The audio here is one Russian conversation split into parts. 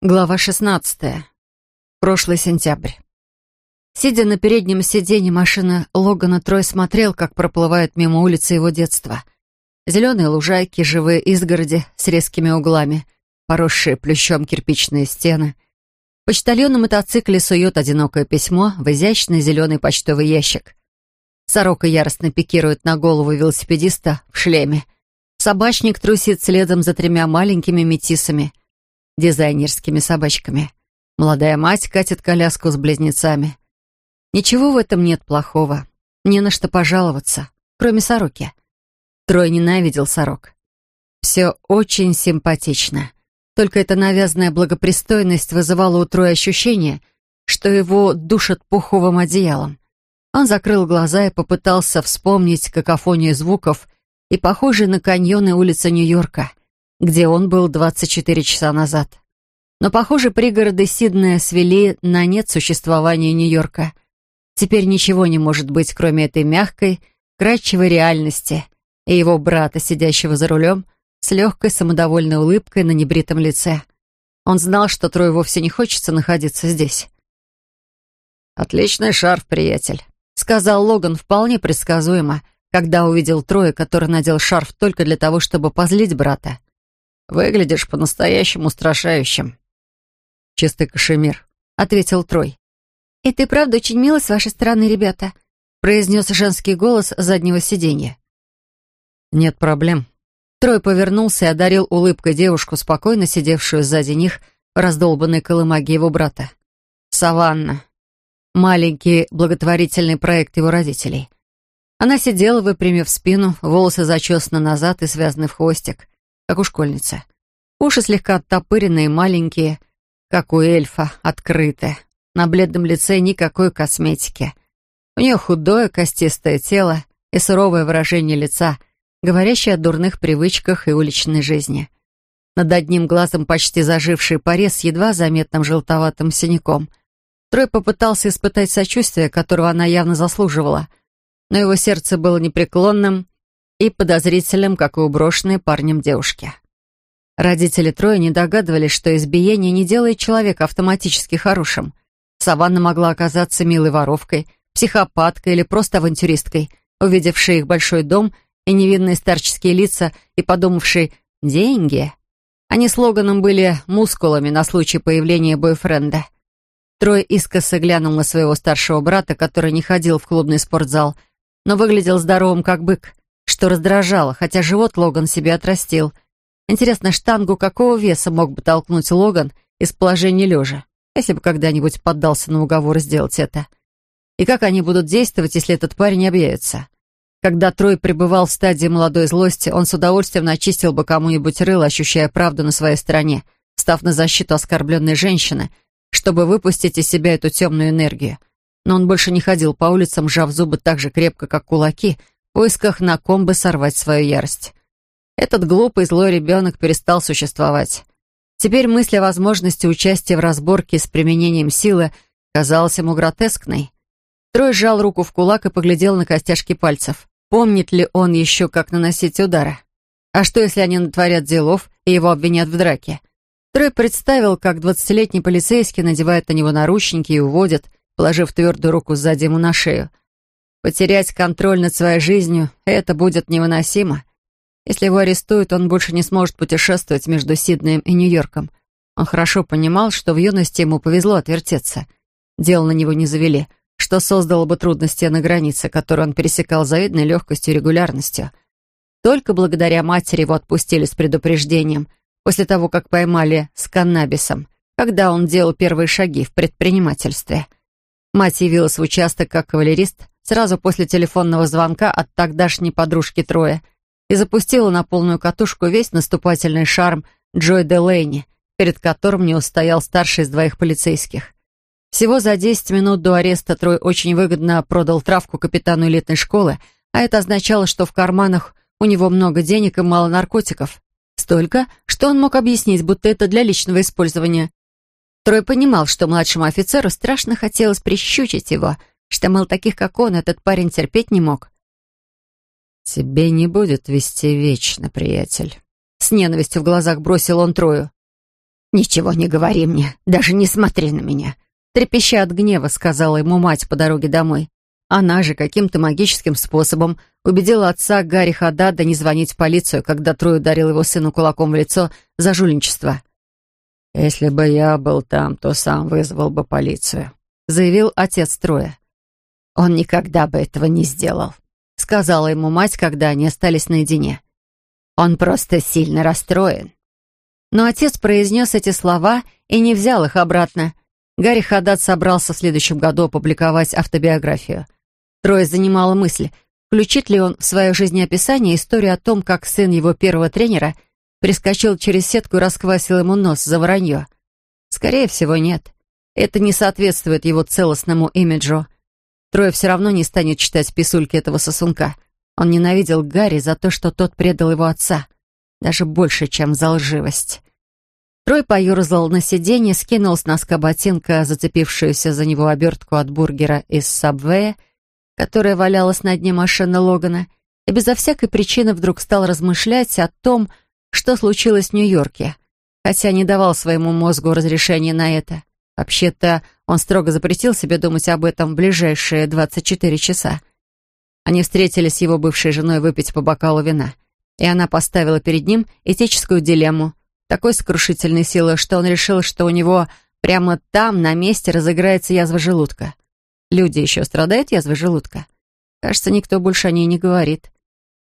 Глава 16. Прошлый сентябрь. Сидя на переднем сиденье машины Логана, Трой смотрел, как проплывают мимо улицы его детства. Зеленые лужайки, живые изгороди с резкими углами, поросшие плющом кирпичные стены. Почтальон на мотоцикле сует одинокое письмо в изящный зеленый почтовый ящик. Сорока яростно пикирует на голову велосипедиста в шлеме. Собачник трусит следом за тремя маленькими метисами — дизайнерскими собачками. Молодая мать катит коляску с близнецами. Ничего в этом нет плохого. Не на что пожаловаться, кроме сороки. Трой ненавидел сорок. Все очень симпатично. Только эта навязанная благопристойность вызывала у Троя ощущение, что его душат пуховым одеялом. Он закрыл глаза и попытался вспомнить какофонию звуков и похожие на каньоны улицы Нью-Йорка где он был 24 часа назад. Но, похоже, пригороды Сиднея свели на нет существования Нью-Йорка. Теперь ничего не может быть, кроме этой мягкой, кратчевой реальности и его брата, сидящего за рулем, с легкой самодовольной улыбкой на небритом лице. Он знал, что Трой вовсе не хочется находиться здесь. «Отличный шарф, приятель», — сказал Логан вполне предсказуемо, когда увидел Троя, который надел шарф только для того, чтобы позлить брата. Выглядишь по-настоящему устрашающим». «Чистый кашемир», — ответил Трой. «И ты правда очень милый с вашей стороны, ребята», — произнес женский голос заднего сиденья. «Нет проблем». Трой повернулся и одарил улыбкой девушку, спокойно сидевшую сзади них раздолбанной колымаге его брата. «Саванна». Маленький благотворительный проект его родителей. Она сидела, выпрямив спину, волосы зачесаны назад и связаны в хвостик как у школьницы. Уши слегка оттопыренные, маленькие, как у эльфа, открыты. На бледном лице никакой косметики. У нее худое, костистое тело и суровое выражение лица, говорящее о дурных привычках и уличной жизни. Над одним глазом почти заживший порез с едва заметным желтоватым синяком. Трой попытался испытать сочувствие, которого она явно заслуживала, но его сердце было непреклонным и подозрительным, как и у брошенной парнем девушки. Родители Троя не догадывались, что избиение не делает человека автоматически хорошим. Саванна могла оказаться милой воровкой, психопаткой или просто авантюристкой, увидевшей их большой дом и невинные старческие лица и подумавшей «деньги». Они с Логаном были мускулами на случай появления бойфренда. Трой искоса глянул на своего старшего брата, который не ходил в клубный спортзал, но выглядел здоровым, как бык что раздражало, хотя живот Логан себе отрастил. Интересно, штангу какого веса мог бы толкнуть Логан из положения лежа, если бы когда-нибудь поддался на уговор сделать это? И как они будут действовать, если этот парень объявится? Когда Трой пребывал в стадии молодой злости, он с удовольствием начистил бы кому-нибудь рыло, ощущая правду на своей стороне, став на защиту оскорбленной женщины, чтобы выпустить из себя эту темную энергию. Но он больше не ходил по улицам, сжав зубы так же крепко, как кулаки, поисках на ком бы сорвать свою ярость. Этот глупый злой ребенок перестал существовать. Теперь мысль о возможности участия в разборке с применением силы казалась ему гротескной. Трой сжал руку в кулак и поглядел на костяшки пальцев. Помнит ли он еще, как наносить удары? А что, если они натворят делов и его обвинят в драке? Трой представил, как двадцатилетний полицейский надевает на него наручники и уводит, положив твердую руку сзади ему на шею. Потерять контроль над своей жизнью — это будет невыносимо. Если его арестуют, он больше не сможет путешествовать между Сиднеем и Нью-Йорком. Он хорошо понимал, что в юности ему повезло отвертеться. Дел на него не завели, что создало бы трудности на границе, которую он пересекал завидной легкостью и регулярностью. Только благодаря матери его отпустили с предупреждением, после того, как поймали с каннабисом, когда он делал первые шаги в предпринимательстве. Мать явилась в участок как кавалерист, сразу после телефонного звонка от тогдашней подружки Троя и запустила на полную катушку весь наступательный шарм Джой Делейни, перед которым не устоял старший из двоих полицейских. Всего за 10 минут до ареста Трой очень выгодно продал травку капитану элитной школы, а это означало, что в карманах у него много денег и мало наркотиков. Столько, что он мог объяснить, будто это для личного использования. Трой понимал, что младшему офицеру страшно хотелось прищучить его — что, мол, таких, как он, этот парень терпеть не мог. «Тебе не будет вести вечно, приятель», — с ненавистью в глазах бросил он Трою. «Ничего не говори мне, даже не смотри на меня», трепеща от гнева, сказала ему мать по дороге домой. Она же каким-то магическим способом убедила отца Гарри Хадада не звонить в полицию, когда Трой ударил его сыну кулаком в лицо за жульничество. «Если бы я был там, то сам вызвал бы полицию», — заявил отец Троя. «Он никогда бы этого не сделал», — сказала ему мать, когда они остались наедине. «Он просто сильно расстроен». Но отец произнес эти слова и не взял их обратно. Гарри Хадад собрался в следующем году опубликовать автобиографию — Трое занимала мысль, включит ли он в свое жизнеописание историю о том, как сын его первого тренера прискочил через сетку и расквасил ему нос за вранье. Скорее всего, нет. Это не соответствует его целостному имиджу. Трое все равно не станет читать писульки этого сосунка. Он ненавидел Гарри за то, что тот предал его отца. Даже больше, чем за лживость. Трой поюрзал на сиденье, скинул с носка ботинка зацепившуюся за него обертку от бургера из сабвея которая валялась на дне машины Логана, и безо всякой причины вдруг стал размышлять о том, что случилось в Нью-Йорке, хотя не давал своему мозгу разрешения на это. Вообще-то он строго запретил себе думать об этом в ближайшие 24 часа. Они встретились с его бывшей женой выпить по бокалу вина, и она поставила перед ним этическую дилемму, такой сокрушительной силы, что он решил, что у него прямо там, на месте, разыграется язва желудка. Люди еще страдают язвой желудка? Кажется, никто больше о ней не говорит.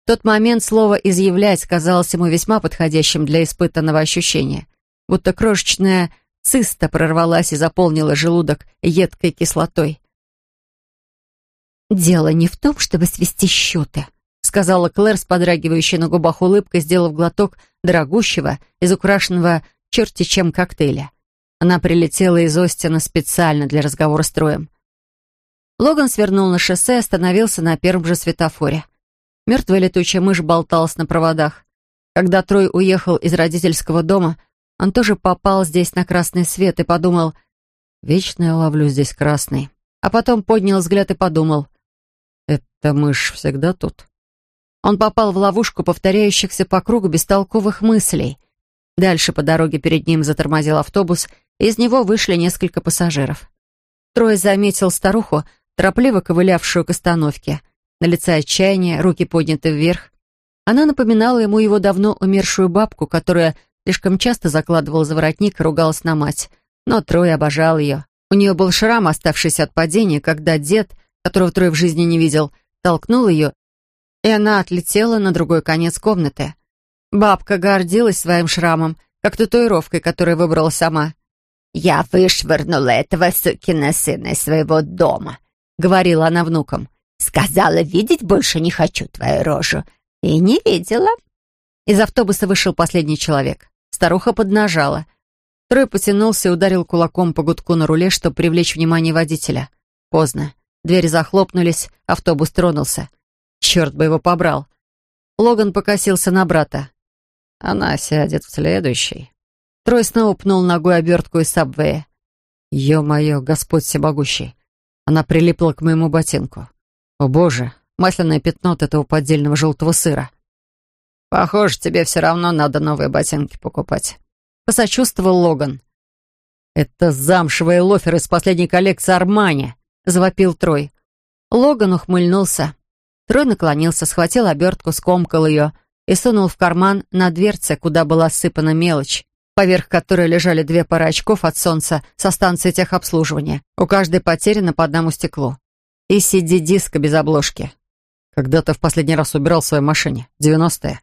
В тот момент слово «изъявлять» казалось ему весьма подходящим для испытанного ощущения. Будто крошечная циста прорвалась и заполнила желудок едкой кислотой. «Дело не в том, чтобы свести счеты», — сказала Клэр с подрагивающей на губах улыбкой, сделав глоток дорогущего, из украшенного черти чем коктейля. Она прилетела из Остина специально для разговора с Троем. Логан свернул на шоссе и остановился на первом же светофоре. Мертвая летучая мышь болталась на проводах. Когда Трой уехал из родительского дома, он тоже попал здесь на красный свет и подумал, «Вечно я ловлю здесь красный». А потом поднял взгляд и подумал, «Эта мышь всегда тут». Он попал в ловушку повторяющихся по кругу бестолковых мыслей. Дальше по дороге перед ним затормозил автобус, и из него вышли несколько пассажиров. Трой заметил старуху, торопливо ковылявшую к остановке. На лице отчаяние, руки подняты вверх. Она напоминала ему его давно умершую бабку, которая слишком часто закладывала за воротник и ругалась на мать. Но Трой обожал ее. У нее был шрам, оставшийся от падения, когда дед, которого Трой в жизни не видел, толкнул ее, и она отлетела на другой конец комнаты. Бабка гордилась своим шрамом, как татуировкой, которую выбрала сама. «Я вышвырнула этого сукина сына из своего дома», говорила она внукам. «Сказала, видеть больше не хочу твою рожу. И не видела». Из автобуса вышел последний человек. Старуха поднажала. Трой потянулся и ударил кулаком по гудку на руле, чтобы привлечь внимание водителя. Поздно. Двери захлопнулись, автобус тронулся. Черт бы его побрал. Логан покосился на брата. «Она сядет в следующий». Трой снова пнул ногой обертку из сабвея. «Ё-моё, Господь всемогущий! Она прилипла к моему ботинку. О боже, масляное пятно от этого поддельного желтого сыра. «Похоже, тебе все равно надо новые ботинки покупать», — посочувствовал Логан. «Это замшевые лоферы из последней коллекции Армани», — завопил Трой. Логан ухмыльнулся. Трой наклонился, схватил обертку, скомкал ее и сунул в карман на дверце, куда была сыпана мелочь поверх которой лежали две пары очков от солнца со станции техобслуживания. У каждой потеряно по одному стеклу. И CD-диска без обложки. Когда-то в последний раз убирал в своей машине. 90-е.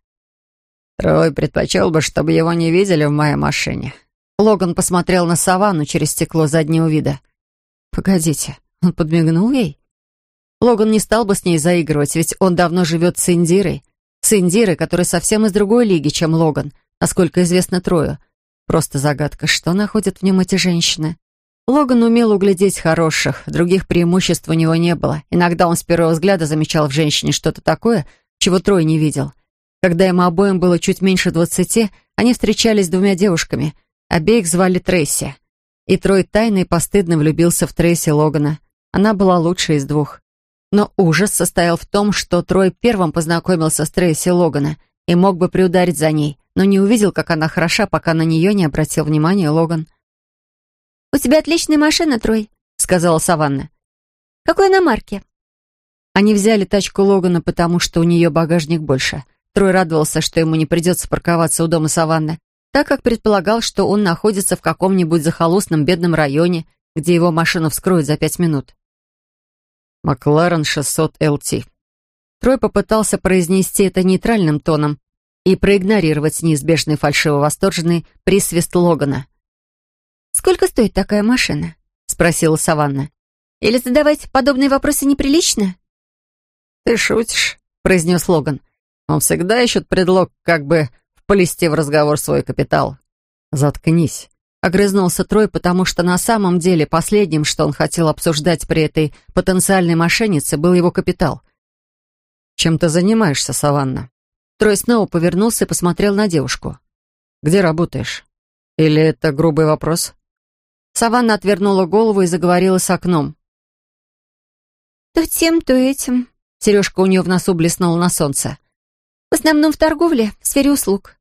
Трой предпочел бы, чтобы его не видели в моей машине. Логан посмотрел на саванну через стекло заднего вида. «Погодите, он подмигнул ей?» Логан не стал бы с ней заигрывать, ведь он давно живет с Индирой. С Индирой, которая совсем из другой лиги, чем Логан, насколько известно Трою. Просто загадка, что находят в нем эти женщины. Логан умел углядеть хороших, других преимуществ у него не было. Иногда он с первого взгляда замечал в женщине что-то такое, чего Трой не видел. Когда им обоим было чуть меньше двадцати, они встречались с двумя девушками. Обеих звали Трейси. И Трой тайно и постыдно влюбился в Трейси Логана. Она была лучшей из двух. Но ужас состоял в том, что Трой первым познакомился с Трейси Логана и мог бы приударить за ней, но не увидел, как она хороша, пока на нее не обратил внимания Логан. «У тебя отличная машина, Трой», — сказала Саванна. «Какой она марки?» Они взяли тачку Логана, потому что у нее багажник больше. Трой радовался, что ему не придется парковаться у дома Саванны, так как предполагал, что он находится в каком-нибудь захолустном бедном районе, где его машину вскроют за пять минут. «Макларен 600 LT». Трой попытался произнести это нейтральным тоном и проигнорировать неизбежный фальшиво-восторженный присвист Логана. «Сколько стоит такая машина?» — спросила Саванна. «Или задавать подобные вопросы неприлично?» «Ты шутишь», — произнес Логан. «Он всегда ищет предлог, как бы вплести в разговор свой капитал». «Заткнись», — огрызнулся Трой, потому что на самом деле последним, что он хотел обсуждать при этой потенциальной мошеннице, был его капитал. «Чем ты занимаешься, Саванна?» Трой снова повернулся и посмотрел на девушку. «Где работаешь? Или это грубый вопрос?» Саванна отвернула голову и заговорила с окном. «То тем, то этим. Сережка у нее в носу блеснула на солнце. «В основном в торговле, в сфере услуг».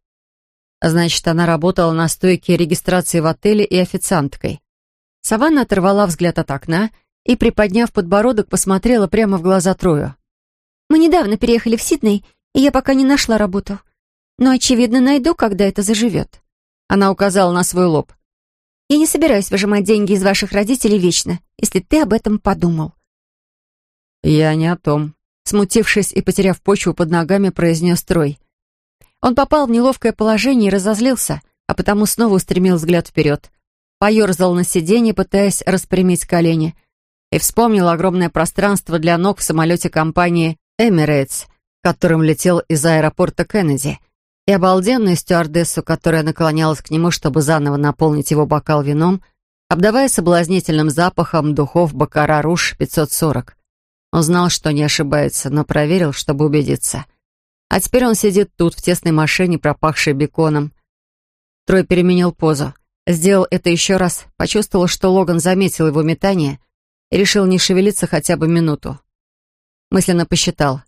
Значит, она работала на стойке регистрации в отеле и официанткой. Саванна оторвала взгляд от окна и, приподняв подбородок, посмотрела прямо в глаза Трою. «Мы недавно переехали в Сидней, и я пока не нашла работу. Но, очевидно, найду, когда это заживет». Она указала на свой лоб. «Я не собираюсь выжимать деньги из ваших родителей вечно, если ты об этом подумал». «Я не о том», смутившись и потеряв почву под ногами, произнес Трой. Он попал в неловкое положение и разозлился, а потому снова устремил взгляд вперед. Поерзал на сиденье, пытаясь распрямить колени, и вспомнил огромное пространство для ног в самолете компании Emirates, которым летел из аэропорта Кеннеди, и обалденную стюардессу, которая наклонялась к нему, чтобы заново наполнить его бокал вином, обдавая соблазнительным запахом духов Бакара Руш 540. Он знал, что не ошибается, но проверил, чтобы убедиться. А теперь он сидит тут, в тесной машине, пропахшей беконом. Трой переменил позу. Сделал это еще раз, почувствовал, что Логан заметил его метание и решил не шевелиться хотя бы минуту. Мысленно посчитал.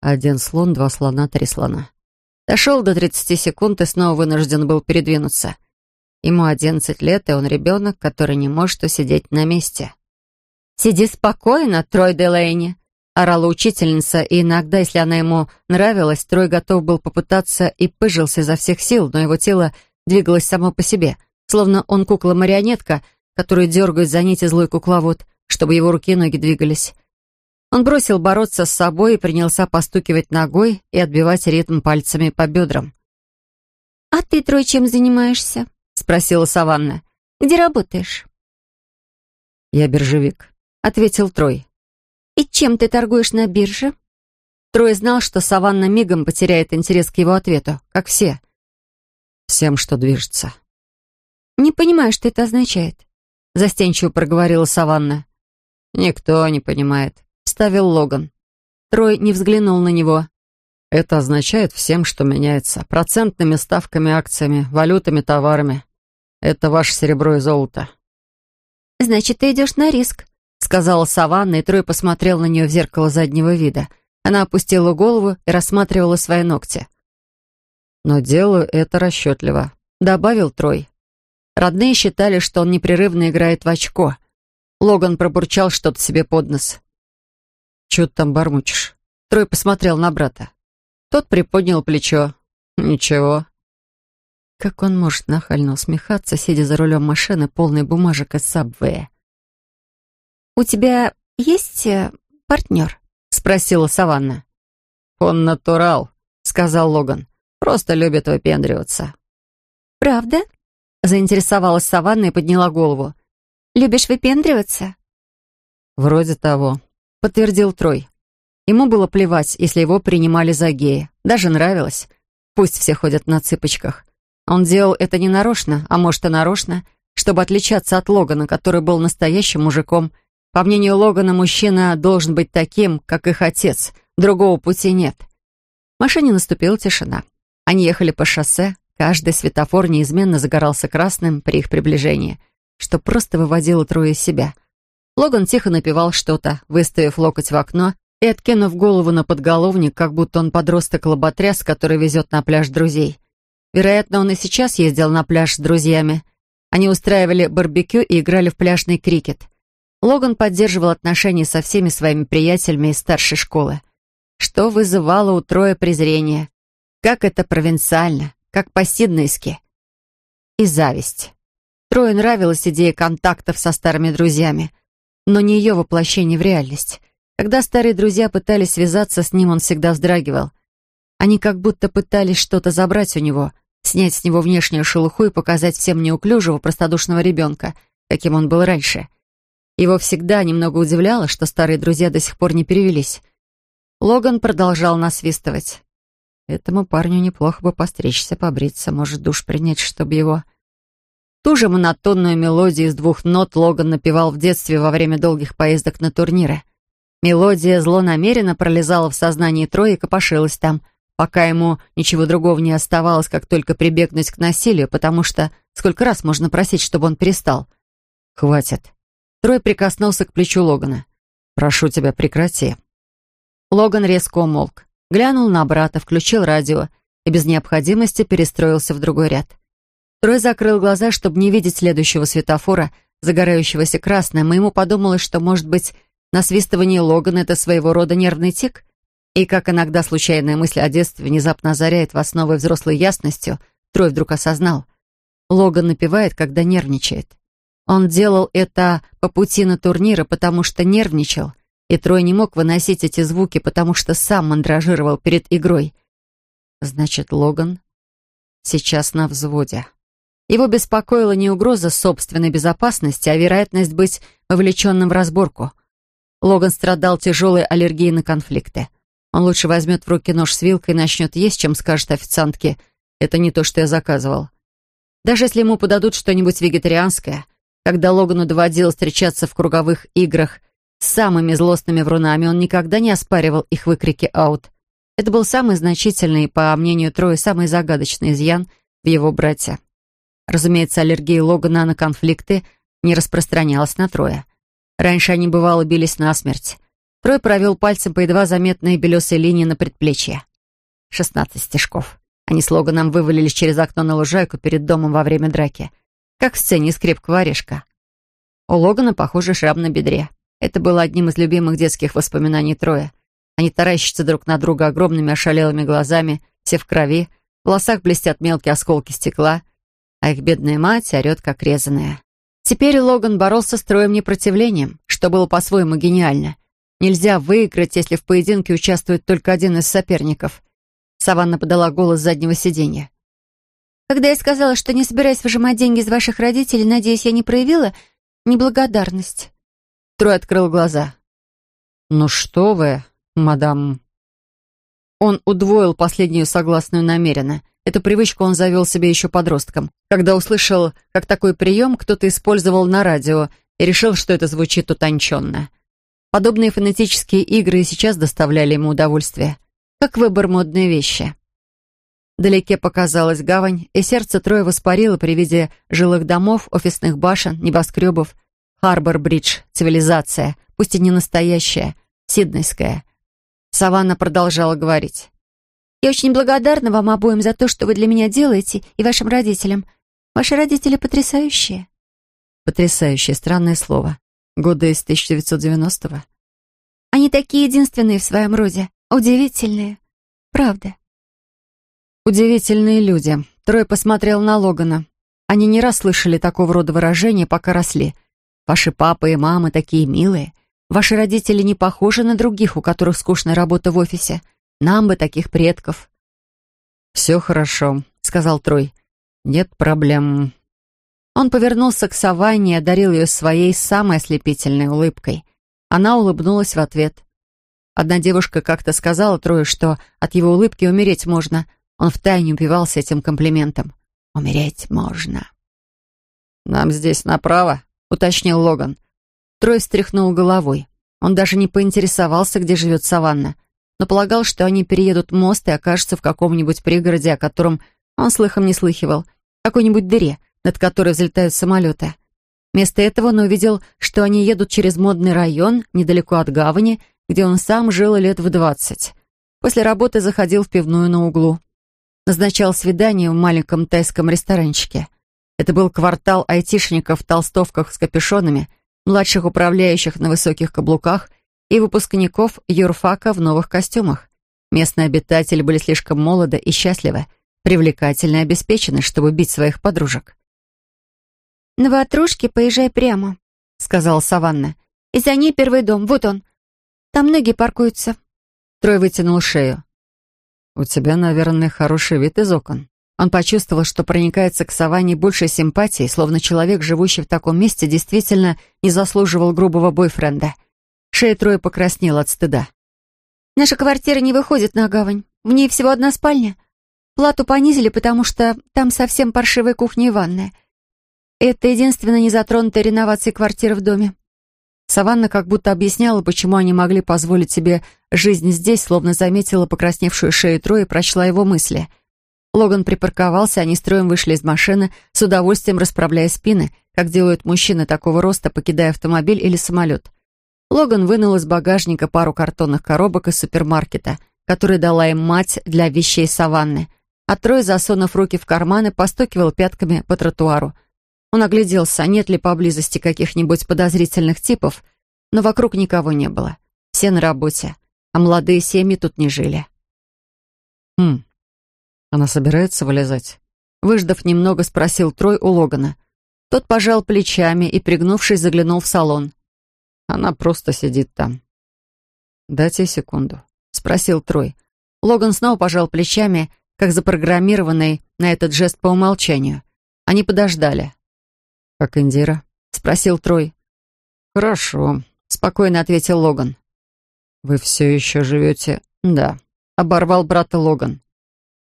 Один слон, два слона, три слона. Дошел до 30 секунд и снова вынужден был передвинуться. Ему 11 лет, и он ребенок, который не может усидеть на месте. «Сиди спокойно, Трой Делейни», — орала учительница, и иногда, если она ему нравилась, Трой готов был попытаться и пыжился изо всех сил, но его тело двигалось само по себе, словно он кукла-марионетка, которую дергают за нити злой кукловод, чтобы его руки и ноги двигались. Он бросил бороться с собой и принялся постукивать ногой и отбивать ритм пальцами по бедрам. «А ты, Трой, чем занимаешься?» — спросила Саванна. «Где работаешь?» «Я биржевик», — ответил Трой. «И чем ты торгуешь на бирже?» Трой знал, что Саванна мигом потеряет интерес к его ответу, как все. «Всем, что движется». «Не понимаю, что это означает», — застенчиво проговорила Саванна. «Никто не понимает», — вставил Логан. Трой не взглянул на него. «Это означает всем, что меняется. Процентными ставками, акциями, валютами, товарами. Это ваше серебро и золото». «Значит, ты идешь на риск», сказала Саванна, и Трой посмотрел на нее в зеркало заднего вида. Она опустила голову и рассматривала свои ногти. «Но делаю это расчетливо», — добавил Трой. Родные считали, что он непрерывно играет в очко. Логан пробурчал что-то себе под нос. «Чё ты там бормочешь?» Трой посмотрел на брата. Тот приподнял плечо. «Ничего». Как он может нахально усмехаться, сидя за рулем машины, полной бумажек из сабвея? «У тебя есть э, партнер?» — спросила Саванна. «Он натурал», — сказал Логан. «Просто любит выпендриваться». «Правда?» — заинтересовалась Саванна и подняла голову. «Любишь выпендриваться?» «Вроде того», — подтвердил Трой. Ему было плевать, если его принимали за гея. Даже нравилось. Пусть все ходят на цыпочках. Он делал это не нарочно, а может и нарочно, чтобы отличаться от Логана, который был настоящим мужиком по мнению Логана, мужчина должен быть таким, как их отец. Другого пути нет. В машине наступила тишина. Они ехали по шоссе. Каждый светофор неизменно загорался красным при их приближении, что просто выводило Трое из себя. Логан тихо напевал что-то, выставив локоть в окно и откинув голову на подголовник, как будто он подросток-лоботряс, который везет на пляж друзей. Вероятно, он и сейчас ездил на пляж с друзьями. Они устраивали барбекю и играли в пляжный крикет. Логан поддерживал отношения со всеми своими приятелями из старшей школы. Что вызывало у Троя презрение. Как это провинциально, как по-сиднейски. И зависть. Трою нравилась идея контактов со старыми друзьями, но не ее воплощение в реальность. Когда старые друзья пытались связаться с ним, он всегда вздрагивал. Они как будто пытались что-то забрать у него, снять с него внешнюю шелуху и показать всем неуклюжего, простодушного ребенка, каким он был раньше. Его всегда немного удивляло, что старые друзья до сих пор не перевелись. Логан продолжал насвистывать. Этому парню неплохо бы постричься, побриться, может, душ принять, чтобы его... Ту же монотонную мелодию из двух нот Логан напевал в детстве во время долгих поездок на турниры. Мелодия злонамеренно пролезала в сознании Трои и копошилась там, пока ему ничего другого не оставалось, как только прибегнуть к насилию, потому что сколько раз можно просить, чтобы он перестал? «Хватит». Трой прикоснулся к плечу Логана. «Прошу тебя, прекрати». Логан резко умолк, глянул на брата, включил радио и без необходимости перестроился в другой ряд. Трой закрыл глаза, чтобы не видеть следующего светофора, загорающегося красным, и ему подумалось, что, может быть, насвистывание Логана — это своего рода нервный тик? И как иногда случайная мысль о детстве внезапно озаряет вас новой взрослой ясностью, Трой вдруг осознал. Логан напевает, когда нервничает. Он делал это по пути на турниры, потому что нервничал, и Трой не мог выносить эти звуки, потому что сам мандражировал перед игрой. Значит, Логан сейчас на взводе. Его беспокоила не угроза собственной безопасности, а вероятность быть вовлеченным в разборку. Логан страдал тяжелой аллергией на конфликты. Он лучше возьмет в руки нож с вилкой и начнет есть, чем скажет официантке «это не то, что я заказывал». Даже если ему подадут что-нибудь вегетарианское, когда Логану доводилось встречаться в круговых играх с самыми злостными врунами, он никогда не оспаривал их выкрики «аут». Это был самый значительный, по мнению Трои, самый загадочный изъян в его брате. Разумеется, аллергия Логана на конфликты не распространялась на Троя. Раньше они, бывало, бились насмерть. Трой провел пальцем по едва заметной белесой линии на предплечье. Шестнадцать стежков. Они с Логаном вывалились через окно на лужайку перед домом во время драки. Как в сцене из крепкого орешка. У Логана, похоже, шрам на бедре. Это было одним из любимых детских воспоминаний Троя. Они таращатся друг на друга огромными ошалелыми глазами, все в крови, в волосах блестят мелкие осколки стекла — а их бедная мать орет, как резаная. Теперь Логан боролся с троем непротивлением, что было по-своему гениально. Нельзя выиграть, если в поединке участвует только один из соперников. Саванна подала голос с заднего сиденья. «Когда я сказала, что не собираюсь выжимать деньги из ваших родителей, надеюсь, я не проявила неблагодарность?» Трой открыл глаза. «Ну что вы, мадам...» Он удвоил последнюю согласную намеренно. Эту привычку он завел себе еще подростком, когда услышал, как такой прием кто-то использовал на радио и решил, что это звучит утонченно. Подобные фонетические игры и сейчас доставляли ему удовольствие, как выбор модной вещи. Вдалеке показалась гавань, и сердце Троя воспарило при виде жилых домов, офисных башен, небоскребов, Харбор-Бридж, цивилизация, пусть и не настоящая, сиднейская. Саванна продолжала говорить. Я очень благодарна вам обоим за то, что вы для меня делаете, и вашим родителям. Ваши родители потрясающие». Потрясающее, странное слово. Годы из 1990-го. Они такие единственные в своем роде. Удивительные. Правда. Удивительные люди. Трой посмотрел на Логана. Они не раз слышали такого рода выражения, пока росли. Ваши папа и мама такие милые. Ваши родители не похожи на других, у которых скучная работа в офисе. Нам бы таких предков». «Все хорошо», — сказал Трой. «Нет проблем». Он повернулся к Саванне и одарил ее своей самой ослепительной улыбкой. Она улыбнулась в ответ. Одна девушка как-то сказала Трою, что от его улыбки умереть можно. Он втайне упивался этим комплиментом. «Умереть можно». «Нам здесь направо», — уточнил Логан. Трой встряхнул головой. Он даже не поинтересовался, где живет Саванна но полагал, что они переедут мост и окажутся в каком-нибудь пригороде, о котором он слыхом не слыхивал, какой-нибудь дыре, над которой взлетают самолеты. Вместо этого он увидел, что они едут через модный район, недалеко от гавани, где он сам жил лет в двадцать. После работы заходил в пивную на углу. Назначал свидание в маленьком тайском ресторанчике. Это был квартал айтишников в толстовках с капюшонами, младших управляющих на высоких каблуках и выпускников юрфака в новых костюмах. Местные обитатели были слишком молоды и счастливы, привлекательны и обеспечены, чтобы бить своих подружек. «На ватрушке поезжай прямо», — сказала Саванна. «И за ней первый дом, вот он. Там многие паркуются». Трой вытянул шею. «У тебя, наверное, хороший вид из окон». Он почувствовал, что проникается к Саванне большей симпатией, словно человек, живущий в таком месте, действительно не заслуживал грубого бойфренда. Шея Троя покраснела от стыда. «Наша квартира не выходит на гавань. В ней всего одна спальня. Плату понизили, потому что там совсем паршивая кухня и ванная. Это единственная незатронутая реновацией квартира в доме. Саванна как будто объясняла, почему они могли позволить себе жизнь здесь, словно заметила покрасневшую шею Троя и прочла его мысли. Логан припарковался, они строем вышли из машины, с удовольствием расправляя спины, как делают мужчины такого роста, покидая автомобиль или самолет. Логан вынул из багажника пару картонных коробок из супермаркета, которые дала им мать для вещей Саванны, а Трой, засунув руки в карманы, постукивал пятками по тротуару, он огляделся, нет ли поблизости каких-нибудь подозрительных типов, но вокруг никого не было. Все на работе, а молодые семьи тут не жили. «Хм, она собирается вылезать?» Выждав немного, спросил Трой у Логана. Тот пожал плечами и, пригнувшись, заглянул в салон. Она просто сидит там. «Дайте секунду», — спросил Трой. Логан снова пожал плечами, как запрограммированный на этот жест по умолчанию. Они подождали. «Как Индира?» — спросил Трой. «Хорошо», — спокойно ответил Логан. «Вы все еще живете?» «Да», — оборвал брата Логан.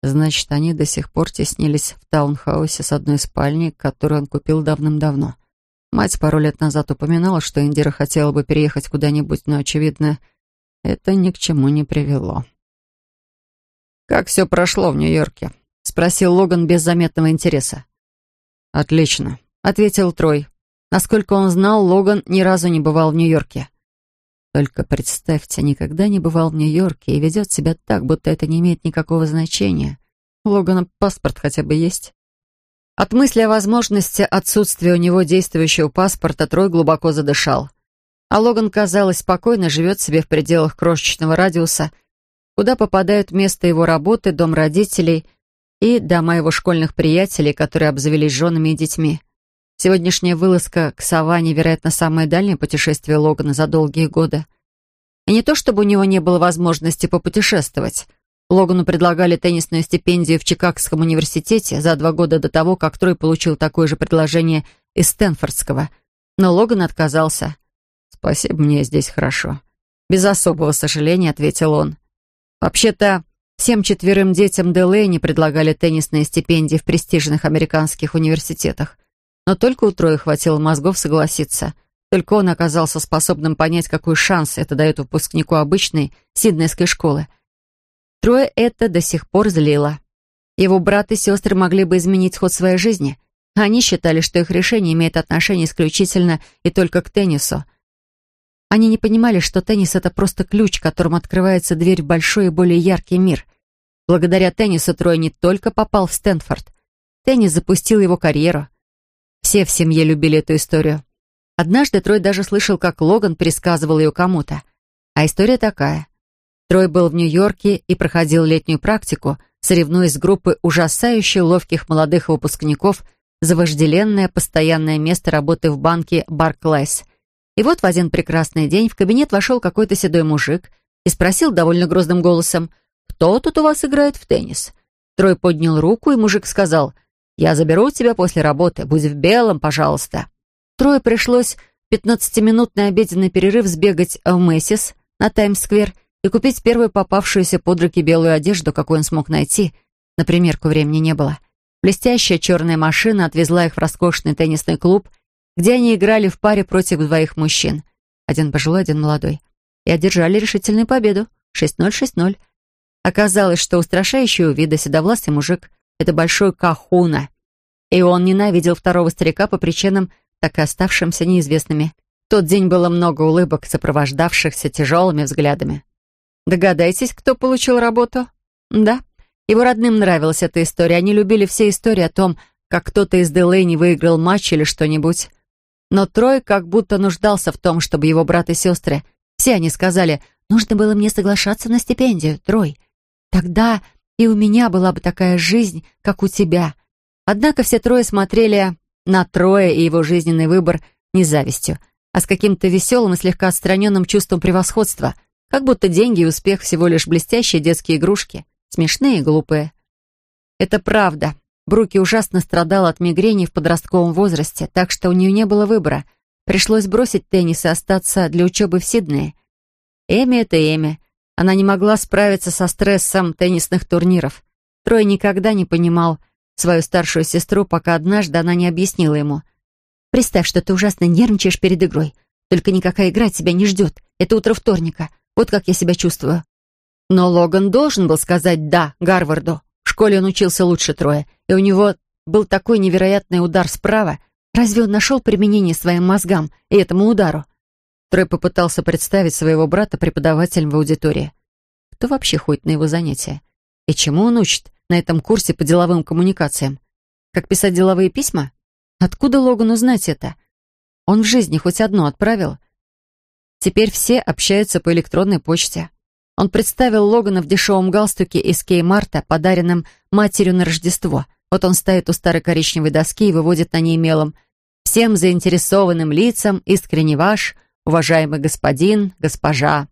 Значит, они до сих пор теснились в таунхаусе с одной спальней, которую он купил давным-давно. Мать пару лет назад упоминала, что Индира хотела бы переехать куда-нибудь, но, очевидно, это ни к чему не привело. «Как все прошло в Нью-Йорке?» — спросил Логан без заметного интереса. «Отлично. — ответил Трой. Насколько он знал, Логан ни разу не бывал в Нью-Йорке. Только представьте, никогда не бывал в Нью-Йорке и ведет себя так, будто это не имеет никакого значения. У Логана паспорт хотя бы есть. От мысли о возможности отсутствия у него действующего паспорта Трой глубоко задышал. А Логан, казалось, спокойно живет себе в пределах крошечного радиуса, куда попадают место его работы, дом родителей и дома его школьных приятелей, которые обзавелись женами и детьми. Сегодняшняя вылазка к Саванне, вероятно, самое дальнее путешествие Логана за долгие годы. И не то, чтобы у него не было возможности попутешествовать. Логану предлагали теннисную стипендию в Чикагском университете за два года до того, как Трой получил такое же предложение из Стэнфордского. Но Логан отказался. «Спасибо, мне здесь хорошо». Без особого сожаления ответил он. Вообще-то, всем четверым детям Делейни предлагали теннисные стипендии в престижных американских университетах. Но только у Троя хватило мозгов согласиться. Только он оказался способным понять, какой шанс это дает выпускнику обычной сиднейской школы. Трое это до сих пор злило. Его брат и сестры могли бы изменить ход своей жизни. Они считали, что их решение имеет отношение исключительно и только к теннису. Они не понимали, что теннис — это просто ключ, которым открывается дверь в большой и более яркий мир. Благодаря теннису Трой не только попал в Стэнфорд. Теннис запустил его карьеру — все в семье любили эту историю. Однажды Трой даже слышал, как Логан пересказывал ее кому-то. А история такая. Трой был в Нью-Йорке и проходил летнюю практику, соревнуясь с группой ужасающе ловких молодых выпускников за вожделенное постоянное место работы в банке Барклайс. И вот в один прекрасный день в кабинет вошел какой-то седой мужик и спросил довольно грозным голосом, «Кто тут у вас играет в теннис?» Трой поднял руку, и мужик сказал, я заберу тебя после работы. Будь в белом, пожалуйста». Трое пришлось пятнадцатиминутный обеденный перерыв сбегать в Мэссис на Таймс-сквер и купить первую попавшуюся под руки белую одежду, какую он смог найти. На примерку времени не было. Блестящая черная машина отвезла их в роскошный теннисный клуб, где они играли в паре против двоих мужчин. Один пожилой, один молодой. И одержали решительную победу. 6-0-6-0. Оказалось, что устрашающего вида седовласый мужик это большой Кахуна. И он ненавидел второго старика по причинам, так и оставшимся неизвестными. В тот день было много улыбок, сопровождавшихся тяжелыми взглядами. Догадайтесь, кто получил работу? Да, Его родным нравилась эта история. Они любили все истории о том, как кто-то из Делейни выиграл матч или что-нибудь. Но Трой как будто нуждался в том, чтобы его брат и сестры, все они сказали, нужно было мне соглашаться на стипендию, Трой. Тогда и у меня была бы такая жизнь, как у тебя. Однако все трое смотрели на Троя и его жизненный выбор не завистью, а с каким-то веселым и слегка отстраненным чувством превосходства, как будто деньги и успех всего лишь блестящие детские игрушки, смешные и глупые. Это правда. Бруки ужасно страдала от мигрени в подростковом возрасте, так что у нее не было выбора. Пришлось бросить теннис и остаться для учебы в Сиднее. Эми — это Эми. Она не могла справиться со стрессом теннисных турниров. Трой никогда не понимал свою старшую сестру, пока однажды она не объяснила ему. «Представь, что ты ужасно нервничаешь перед игрой. Только никакая игра тебя не ждет. Это утро вторника. Вот как я себя чувствую». Но Логан должен был сказать «да» Гарварду. В школе он учился лучше Троя, и у него был такой невероятный удар справа. Разве он нашел применение своим мозгам и этому удару? Трой попытался представить своего брата преподавателем в аудитории. Кто вообще ходит на его занятия? И чему он учит на этом курсе по деловым коммуникациям? Как писать деловые письма? Откуда Логану знать это? Он в жизни хоть одно отправил? Теперь все общаются по электронной почте. Он представил Логана в дешевом галстуке из Кей-Марта, подаренном матерью на Рождество. Вот он стоит у старой коричневой доски и выводит на ней мелом «Всем заинтересованным лицам искренне ваш, уважаемый господин, госпожа».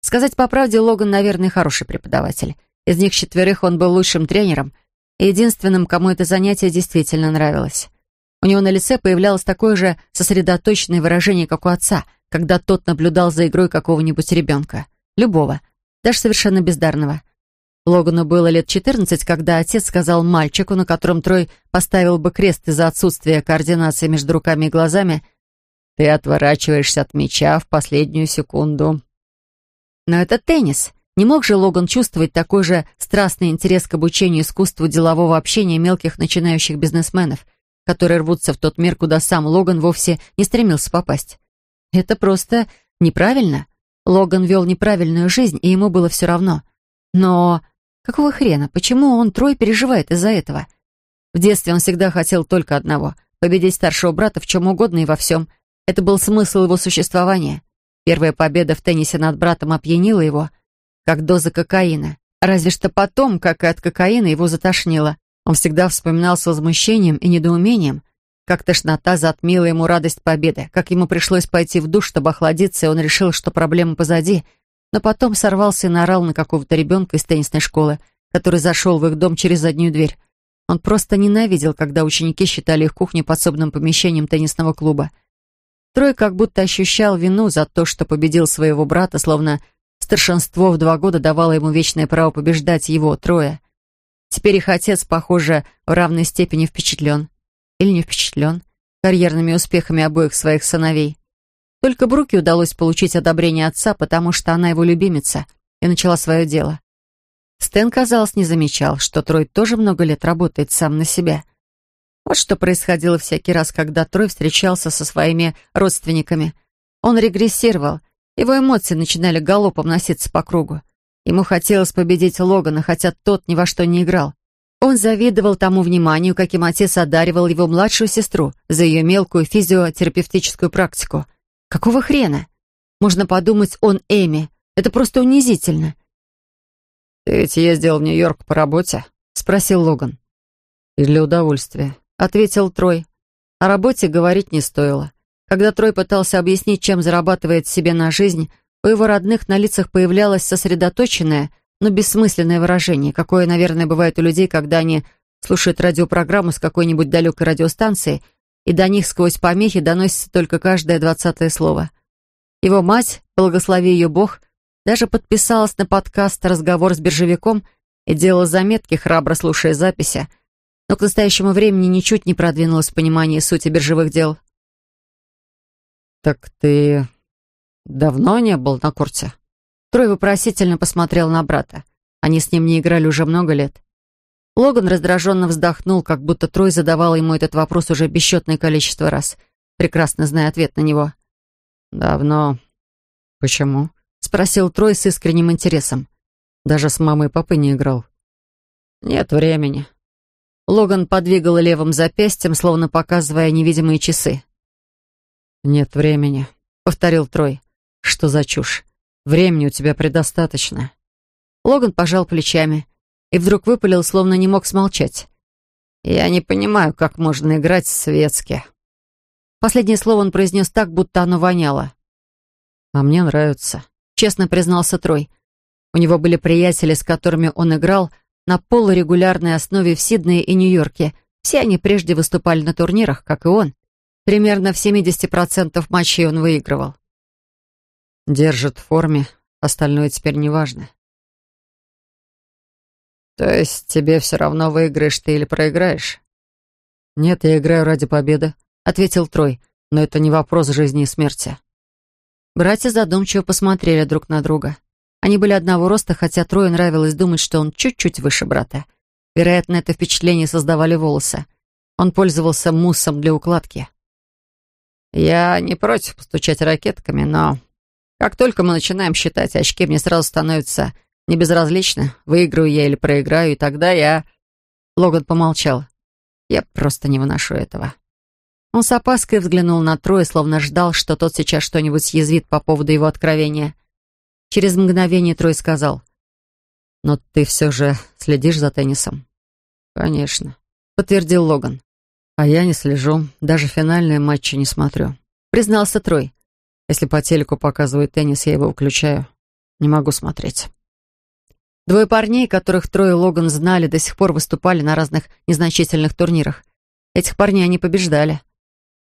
Сказать по правде, Логан, наверное, хороший преподаватель. Из них четверых он был лучшим тренером и единственным, кому это занятие действительно нравилось. У него на лице появлялось такое же сосредоточенное выражение, как у отца, когда тот наблюдал за игрой какого-нибудь ребенка. Любого даже совершенно бездарного. Логану было лет 14, когда отец сказал мальчику, на котором Трой поставил бы крест из-за отсутствия координации между руками и глазами, «Ты отворачиваешься от мяча в последнюю секунду». Но это теннис. Не мог же Логан чувствовать такой же страстный интерес к обучению искусству делового общения мелких начинающих бизнесменов, которые рвутся в тот мир, куда сам Логан вовсе не стремился попасть. Это просто неправильно. Логан вел неправильную жизнь, и ему было все равно. Но какого хрена? Почему он трой переживает из-за этого? В детстве он всегда хотел только одного — победить старшего брата в чем угодно и во всем. Это был смысл его существования. Первая победа в теннисе над братом опьянила его, как доза кокаина. Разве что потом, как и от кокаина, его затошнило. Он всегда вспоминал с возмущением и недоумением, как тошнота затмила ему радость победы, как ему пришлось пойти в душ, чтобы охладиться, и он решил, что проблема позади, но потом сорвался и наорал на какого-то ребенка из теннисной школы, который зашел в их дом через заднюю дверь. Он просто ненавидел, когда ученики считали их кухню подсобным помещением теннисного клуба. Трой как будто ощущал вину за то, что победил своего брата, словно старшинство в два года давало ему вечное право побеждать его, Троя. Теперь их отец, похоже, в равной степени впечатлен или не впечатлен карьерными успехами обоих своих сыновей. Только Бруке удалось получить одобрение отца, потому что она его любимица и начала свое дело. Стэн, казалось, не замечал, что Трой тоже много лет работает сам на себя. Вот что происходило всякий раз, когда Трой встречался со своими родственниками. Он регрессировал, его эмоции начинали галопом носиться по кругу. Ему хотелось победить Логана, хотя тот ни во что не играл. Он завидовал тому вниманию, каким отец одаривал его младшую сестру за ее мелкую физиотерапевтическую практику. Какого хрена? Можно подумать, он Эми. Это просто унизительно. «Ты ведь ездил в Нью-Йорк по работе?» — спросил Логан. «И для удовольствия», — ответил Трой. О работе говорить не стоило. Когда Трой пытался объяснить, чем зарабатывает себе на жизнь, у его родных на лицах появлялось сосредоточенное — но бессмысленное выражение, какое, наверное, бывает у людей, когда они слушают радиопрограмму с какой-нибудь далекой радиостанции, и до них сквозь помехи доносится только каждое двадцатое слово. Его мать, благослови ее Бог, даже подписалась на подкаст «Разговор с биржевиком» и делала заметки, храбро слушая записи, но к настоящему времени ничуть не продвинулась в понимании сути биржевых дел. «Так ты давно не был на курсе?» Трой вопросительно посмотрел на брата. Они с ним не играли уже много лет. Логан раздраженно вздохнул, как будто Трой задавал ему этот вопрос уже бесчетное количество раз, прекрасно зная ответ на него. «Давно. Почему?» — спросил Трой с искренним интересом. «Даже с мамой и папой не играл». «Нет времени». Логан подвигал левым запястьем, словно показывая невидимые часы. «Нет времени», — повторил Трой. «Что за чушь? Времени у тебя предостаточно». Логан пожал плечами и вдруг выпалил, словно не мог смолчать. «Я не понимаю, как можно играть светски». Последнее слово он произнес так, будто оно воняло. «А мне нравится», — честно признался Трой. У него были приятели, с которыми он играл на полурегулярной основе в Сиднее и Нью-Йорке. Все они прежде выступали на турнирах, как и он. Примерно в 70% матчей он выигрывал. Держит в форме, остальное теперь не важно. То есть тебе все равно, выиграешь ты или проиграешь? Нет, я играю ради победы, ответил Трой, но это не вопрос жизни и смерти. Братья задумчиво посмотрели друг на друга. Они были одного роста, хотя Трою нравилось думать, что он чуть-чуть выше брата. Вероятно, это впечатление создавали волосы. Он пользовался муссом для укладки. «Я не против постучать ракетками, но как только мы начинаем считать очки, мне сразу становится не безразлично, выиграю я или проиграю, и тогда я...» Логан помолчал. «Я просто не выношу этого». Он с опаской взглянул на Троя, словно ждал, что тот сейчас что-нибудь съязвит по поводу его откровения. Через мгновение Трой сказал. «Но ты все же следишь за теннисом?» «Конечно», — подтвердил Логан. «А я не слежу, даже финальные матчи не смотрю», — признался Трой. «Если по телеку показывают теннис, я его выключаю. Не могу смотреть». Двое парней, которых Трой и Логан знали, до сих пор выступали на разных незначительных турнирах. Этих парней они побеждали.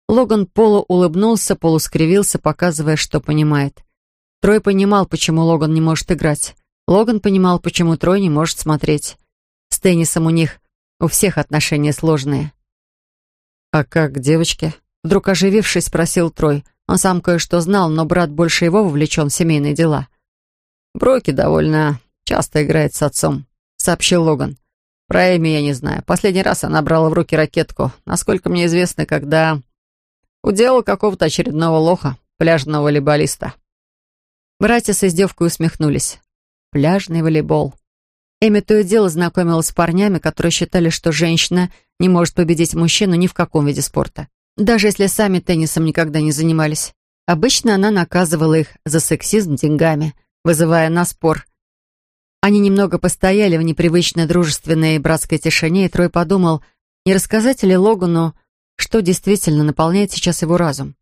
Логан полуулыбнулся, полускривился, показывая, что понимает. Трой понимал, почему Логан не может играть. Логан понимал, почему Трой не может смотреть. С теннисом у них у всех отношения сложные. «А как девочки?» Вдруг оживившись, спросил Трой. Он сам кое-что знал, но брат больше его вовлечен в семейные дела. «Броки довольно Часто играет с отцом», — сообщил Логан. «Про Эми я не знаю. Последний раз она брала в руки ракетку. Насколько мне известно, когда уделала какого-то очередного лоха, пляжного волейболиста». Братья с издевкой усмехнулись. Пляжный волейбол. Эми то и дело знакомилась с парнями, которые считали, что женщина не может победить мужчину ни в каком виде спорта. Даже если сами теннисом никогда не занимались. Обычно она наказывала их за сексизм деньгами, вызывая на спор они немного постояли в непривычной дружественной братской тишине, и Трой подумал, не рассказать ли Логану, что действительно наполняет сейчас его разум.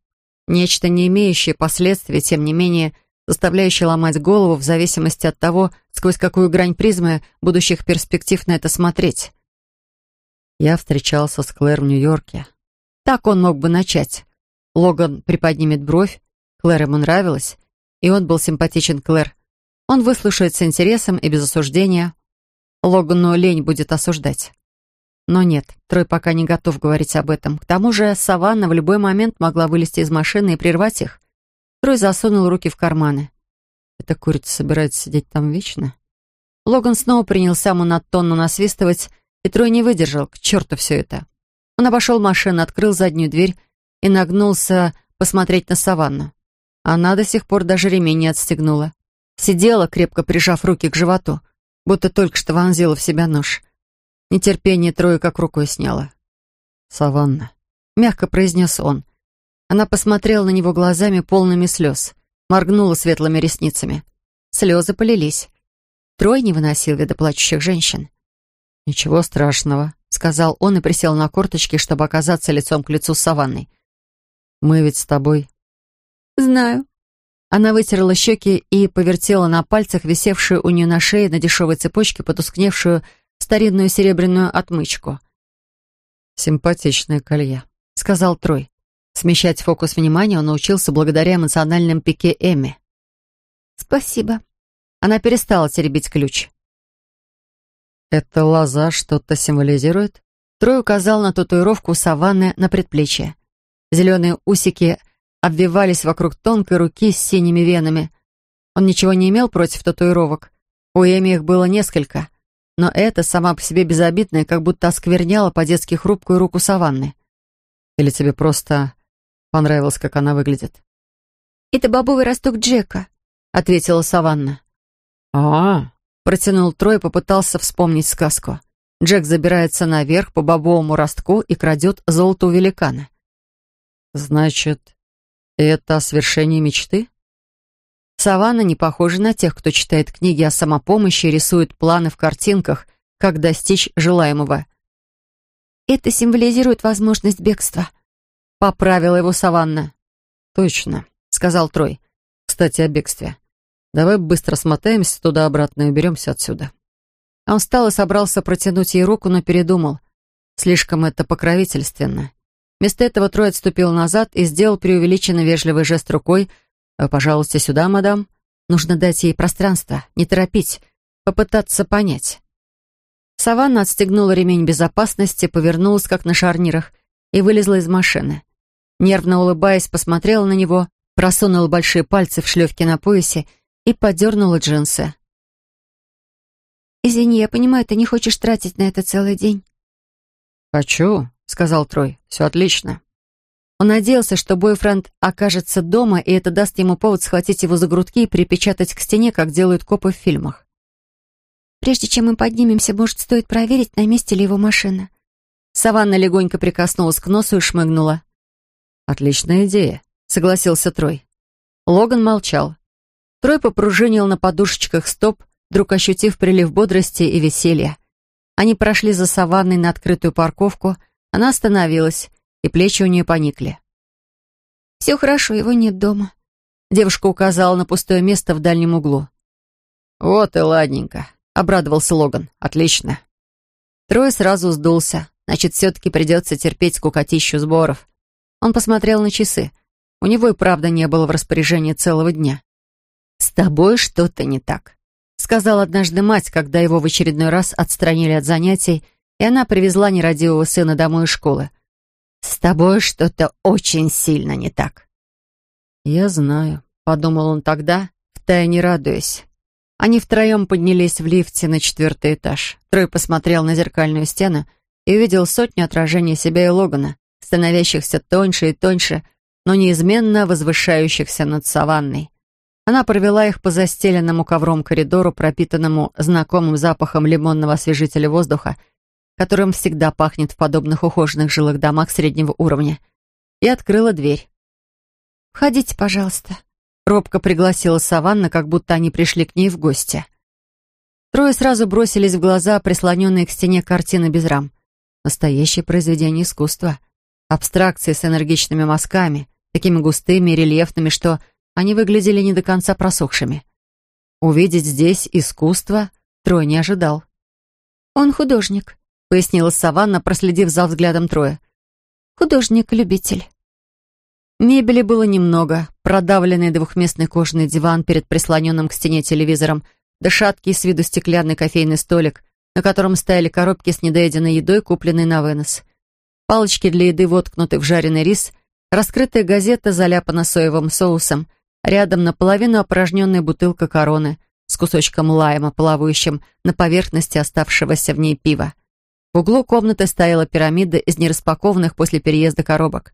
Нечто, не имеющее последствий, тем не менее, заставляющее ломать голову в зависимости от того, сквозь какую грань призмы будущих перспектив на это смотреть. Я встречался с Клэр в Нью-Йорке. Так он мог бы начать. Логан приподнимет бровь, Клэр ему нравилась, и он был симпатичен Клэр. Он выслушает с интересом и без осуждения. Логану лень будет осуждать. Но нет, Трой пока не готов говорить об этом. К тому же Саванна в любой момент могла вылезти из машины и прервать их. Трой засунул руки в карманы. «Эта курица собирается сидеть там вечно?» Логан снова принялся монотонно насвистывать, и Трой не выдержал. К черту все это. Он обошел машину, открыл заднюю дверь и нагнулся посмотреть на Саванну. Она до сих пор даже ремень не отстегнула. Сидела, крепко прижав руки к животу, будто только что вонзила в себя нож. Нетерпение Трою как рукой сняло. «Саванна», — мягко произнес он. Она посмотрела на него глазами, полными слез, моргнула светлыми ресницами. Слезы полились. Трой не выносил вида плачущих женщин. «Ничего страшного», — сказал он и присел на корточки, чтобы оказаться лицом к лицу с Саванной. «Мы ведь с тобой». «Знаю», она вытерла щеки и повертела на пальцах висевшую у нее на шее на дешевой цепочке потускневшую старинную серебряную отмычку. «Симпатичное колье», — сказал Трой. Смещать фокус внимания он научился благодаря эмоциональным пике Эми. «Спасибо». Она перестала теребить ключ. «Эта лоза что-то символизирует?» Трой указал на татуировку саванны на предплечье. Зеленые усики — обвивались вокруг тонкой руки с синими венами. Он ничего не имел против татуировок. У Эми их было несколько. Но это сама по себе безобидная, как будто оскверняла по-детски хрупкую руку Саванны. Или тебе просто понравилось, как она выглядит? «Это бобовый росток Джека», — ответила Саванна. а, -а, -а протянул Трой и попытался вспомнить сказку. Джек забирается наверх по бобовому ростку и крадет золото у великана. «Значит, это свершение мечты?» Саванна не похожа на тех, кто читает книги о самопомощи и рисует планы в картинках, как достичь желаемого. «Это символизирует возможность бегства», — поправила его Саванна. «Точно», — сказал Трой. «Кстати, о бегстве. Давай быстро смотаемся туда-обратно и уберемся отсюда». Он встал и собрался протянуть ей руку, но передумал. Слишком это покровительственно. Вместо этого Трой отступил назад и сделал преувеличенно вежливый жест рукой. «Э, «Пожалуйста, сюда, мадам. Нужно дать ей пространство, не торопить, попытаться понять». Саванна отстегнула ремень безопасности, повернулась, как на шарнирах, и вылезла из машины. Нервно улыбаясь, посмотрела на него, просунула большие пальцы в шлевки на поясе и подернула джинсы. «Извини, я понимаю, ты не хочешь тратить на это целый день». «Хочу», — сказал Трой. «Все отлично». Он надеялся, что бойфренд окажется дома, и это даст ему повод схватить его за грудки и припечатать к стене, как делают копы в фильмах. «Прежде чем мы поднимемся, может, стоит проверить, на месте ли его машина». Саванна легонько прикоснулась к носу и шмыгнула. «Отличная идея», — согласился Трой. Логан молчал. Трой попружинил на подушечках стоп, вдруг ощутив прилив бодрости и веселья. Они прошли за саванной на открытую парковку, она остановилась, и плечи у нее поникли. «Все хорошо, его нет дома», — девушка указала на пустое место в дальнем углу. «Вот и ладненько», — обрадовался Логан. «Отлично». Трой сразу сдулся. Значит, все-таки придется терпеть скукотищу сборов. Он посмотрел на часы. У него и правда не было в распоряжении целого дня. «С тобой что-то не так», сказала однажды мать, когда его в очередной раз отстранили от занятий, и она привезла нерадивого сына домой из школы. «С тобой что-то очень сильно не так». «Я знаю», — подумал он тогда, втайне радуясь. Они втроем поднялись в лифте на четвертый этаж. Трой посмотрел на зеркальную стену и увидел сотню отражений себя и Логана, становящихся тоньше и тоньше, но неизменно возвышающихся над саванной. Она провела их по застеленному ковром коридору, пропитанному знакомым запахом лимонного освежителя воздуха, которым всегда пахнет в подобных ухоженных жилых домах среднего уровня, и открыла дверь. «Входите, пожалуйста», — робко пригласила Саванна, как будто они пришли к ней в гости. Трое сразу бросились в глаза, прислоненные к стене картины без рам. Настоящее произведение искусства. Абстракции с энергичными мазками, такими густыми и рельефными, что они выглядели не до конца просохшими. Увидеть здесь искусство Трой не ожидал. «Он художник», — пояснила Саванна, проследив за взглядом Троя. «Художник-любитель». Мебели было немного. Продавленный двухместный кожаный диван перед прислоненным к стене телевизором, да шаткий с виду стеклянный кофейный столик, на котором стояли коробки с недоеденной едой, купленной на вынос. Палочки для еды воткнуты в жареный рис, раскрытая газета заляпана соевым соусом — Рядом наполовину опорожненная бутылка короны с кусочком лайма, плавающим на поверхности оставшегося в ней пива. В углу комнаты стояла пирамида из нераспакованных после переезда коробок.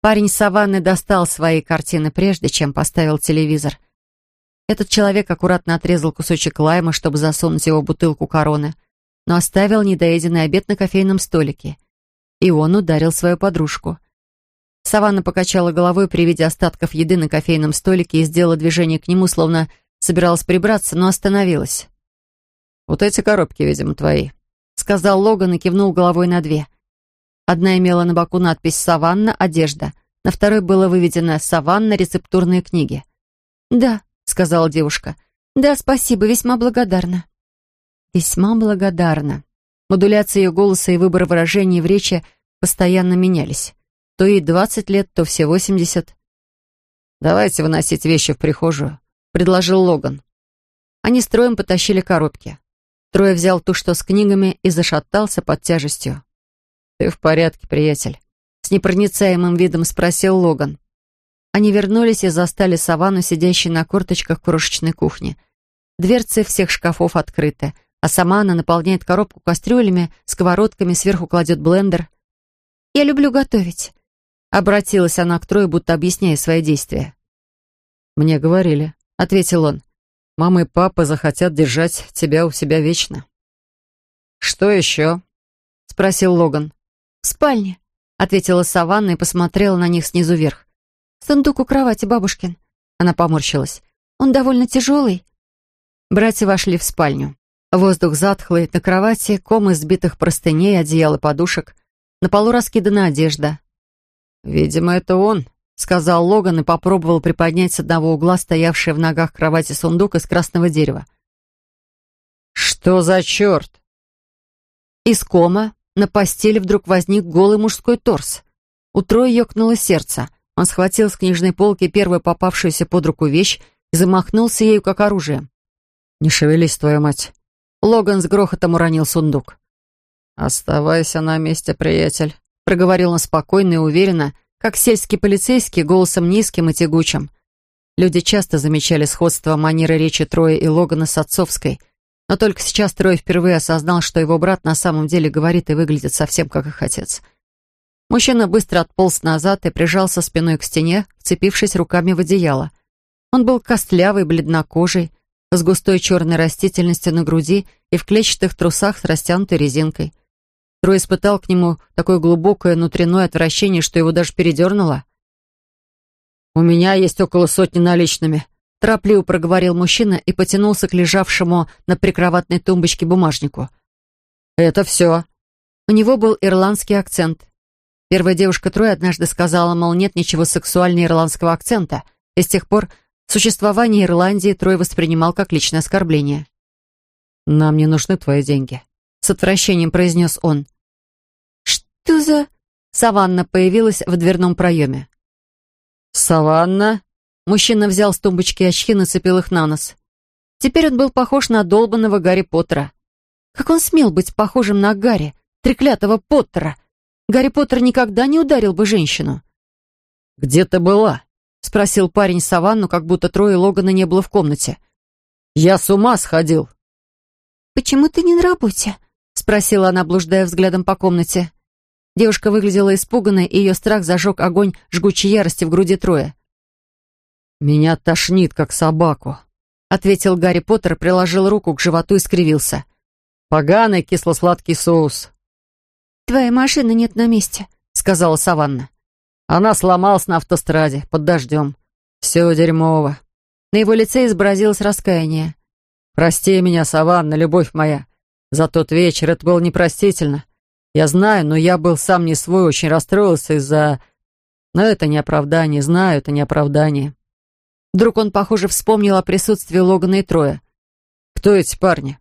Парень саванны достал свои картины прежде, чем поставил телевизор. Этот человек аккуратно отрезал кусочек лайма, чтобы засунуть его в бутылку короны, но оставил недоеденный обед на кофейном столике. И он ударил свою подружку. Саванна покачала головой при виде остатков еды на кофейном столике и сделала движение к нему, словно собиралась прибраться, но остановилась. «Вот эти коробки, видимо, твои», — сказал Логан и кивнул головой на две. Одна имела на боку надпись «Саванна. Одежда». На второй было выведено «Саванна. Рецептурные книги». «Да», — сказала девушка. «Да, спасибо, весьма благодарна». «Весьма благодарна». Модуляция ее голоса и выбор выражений в речи постоянно менялись. То ей двадцать лет, то все восемьдесят. «Давайте выносить вещи в прихожую», — предложил Логан. Они строем потащили коробки. Трое взял ту, что с книгами, и зашатался под тяжестью. «Ты в порядке, приятель?» С непроницаемым видом спросил Логан. Они вернулись и застали Саванну, сидящей на корточках крошечной кухне. Дверцы всех шкафов открыты, а сама она наполняет коробку кастрюлями, сковородками, сверху кладет блендер. «Я люблю готовить», Обратилась она к Трою, будто объясняя свои действия. «Мне говорили», — ответил он. «Мама и папа захотят держать тебя у себя вечно». «Что еще?» — спросил Логан. «В спальне», — ответила Саванна и посмотрела на них снизу вверх. «Сундук у кровати, бабушкин». Она поморщилась. «Он довольно тяжелый». Братья вошли в спальню. Воздух затхлый, на кровати ком из сбитых простыней, одеял и подушек. На полу раскидана одежда. «Видимо, это он», — сказал Логан и попробовал приподнять с одного угла стоявший в ногах кровати сундук из красного дерева. «Что за черт?» Из кома на постели вдруг возник голый мужской торс. У ёкнуло сердце. Он схватил с книжной полки первую попавшуюся под руку вещь и замахнулся ею как оружием. «Не шевелись, твоя мать!» Логан с грохотом уронил сундук. «Оставайся на месте, приятель», — проговорил он спокойно и уверенно, как сельский полицейский, голосом низким и тягучим. Люди часто замечали сходство манеры речи Троя и Логана с отцовской, но только сейчас Трой впервые осознал, что его брат на самом деле говорит и выглядит совсем как их отец. Мужчина быстро отполз назад и прижался спиной к стене, вцепившись руками в одеяло. Он был костлявый, бледнокожий, с густой черной растительностью на груди и в клетчатых трусах с растянутой резинкой. Трой испытал к нему такое глубокое внутреннее отвращение, что его даже передернуло. «У меня есть около сотни наличными», — торопливо проговорил мужчина и потянулся к лежавшему на прикроватной тумбочке бумажнику. «Это все». У него был ирландский акцент. Первая девушка Трой однажды сказала, мол, нет ничего сексуальнее ирландского акцента, и с тех пор Существование Ирландии Трой воспринимал как личное оскорбление. «Нам не нужны твои деньги», — с отвращением произнес он. «Что за...» Саванна появилась в дверном проеме. «Саванна?» Мужчина взял с тумбочки очки и нацепил их на нос. Теперь он был похож на долбанного Гарри Поттера. Как он смел быть похожим на Гарри, треклятого Поттера? Гарри Поттер никогда не ударил бы женщину. «Где ты была?» — спросил парень Саванну, как будто трое Логана не было в комнате. «Я с ума сходил!» «Почему ты не на работе?» — спросила она, блуждая взглядом по комнате. Девушка выглядела испуганной, и ее страх зажег огонь жгучей ярости в груди Троя. «Меня тошнит, как собаку», — ответил Гарри Поттер, приложил руку к животу и скривился. «Поганый кисло-сладкий соус». «Твоей машины нет на месте», — сказала Саванна. Она сломалась на автостраде, под дождем. Все дерьмово. На его лице изобразилось раскаяние. «Прости меня, Саванна, любовь моя. За тот вечер это было непростительно. Я знаю, но я был сам не свой, очень расстроился из-за... Но это не оправдание, знаю, это не оправдание». Вдруг он, похоже, вспомнил о присутствии Логана и Троя. «Кто эти парни?»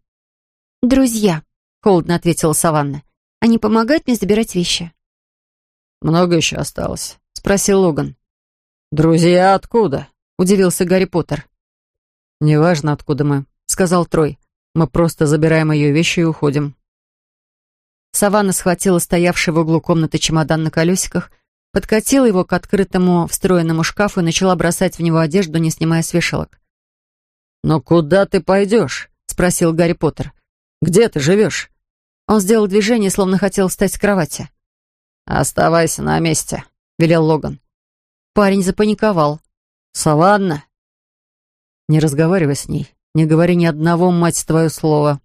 «Друзья», — холодно ответила Саванна. «Они помогают мне забирать вещи». «Много еще осталось?» — спросил Логан. «Друзья откуда?» — удивился Гарри Поттер. «Неважно, откуда мы», — сказал Трой. «Мы просто забираем ее вещи и уходим». Саванна схватила стоявший в углу комнаты чемодан на колесиках, подкатила его к открытому встроенному шкафу и начала бросать в него одежду, не снимая с вешалок. «Но куда ты пойдешь?» — спросил Гарри Поттер. «Где ты живешь?» Он сделал движение, словно хотел встать с кровати. «Оставайся на месте», — велел Логан. Парень запаниковал. «Саванна?» «Не разговаривай с ней. Не говори ни одного, мать твою, слова».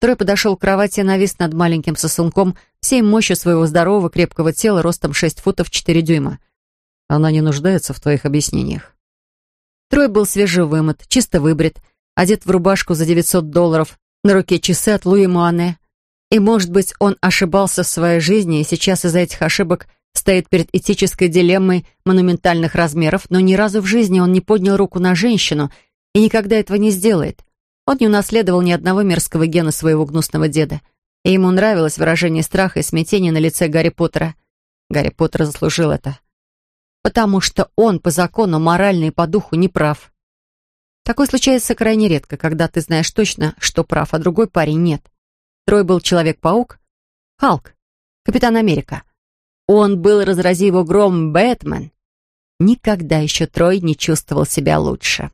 Трой подошел к кровати и навис над маленьким сосунком всей мощью своего здорового крепкого тела ростом 6 футов 4 дюйма. Она не нуждается в твоих объяснениях. Трой был свежевымыт, чисто выбрит, одет в рубашку за 900 долларов, на руке часы от Луи Муане, и, может быть, он ошибался в своей жизни, и сейчас из-за этих ошибок стоит перед этической дилеммой монументальных размеров, но ни разу в жизни он не поднял руку на женщину и никогда этого не сделает. Он не унаследовал ни одного мерзкого гена своего гнусного деда, и ему нравилось выражение страха и смятения на лице Гарри Поттера. Гарри Поттер заслужил это. Потому что он по закону морально и по духу не прав. Такое случается крайне редко, когда ты знаешь точно, что прав, а другой парень нет. Трой был Человек-паук, Халк, Капитан Америка. Он был, разрази его гром, Бэтмен. Никогда еще Трой не чувствовал себя лучше.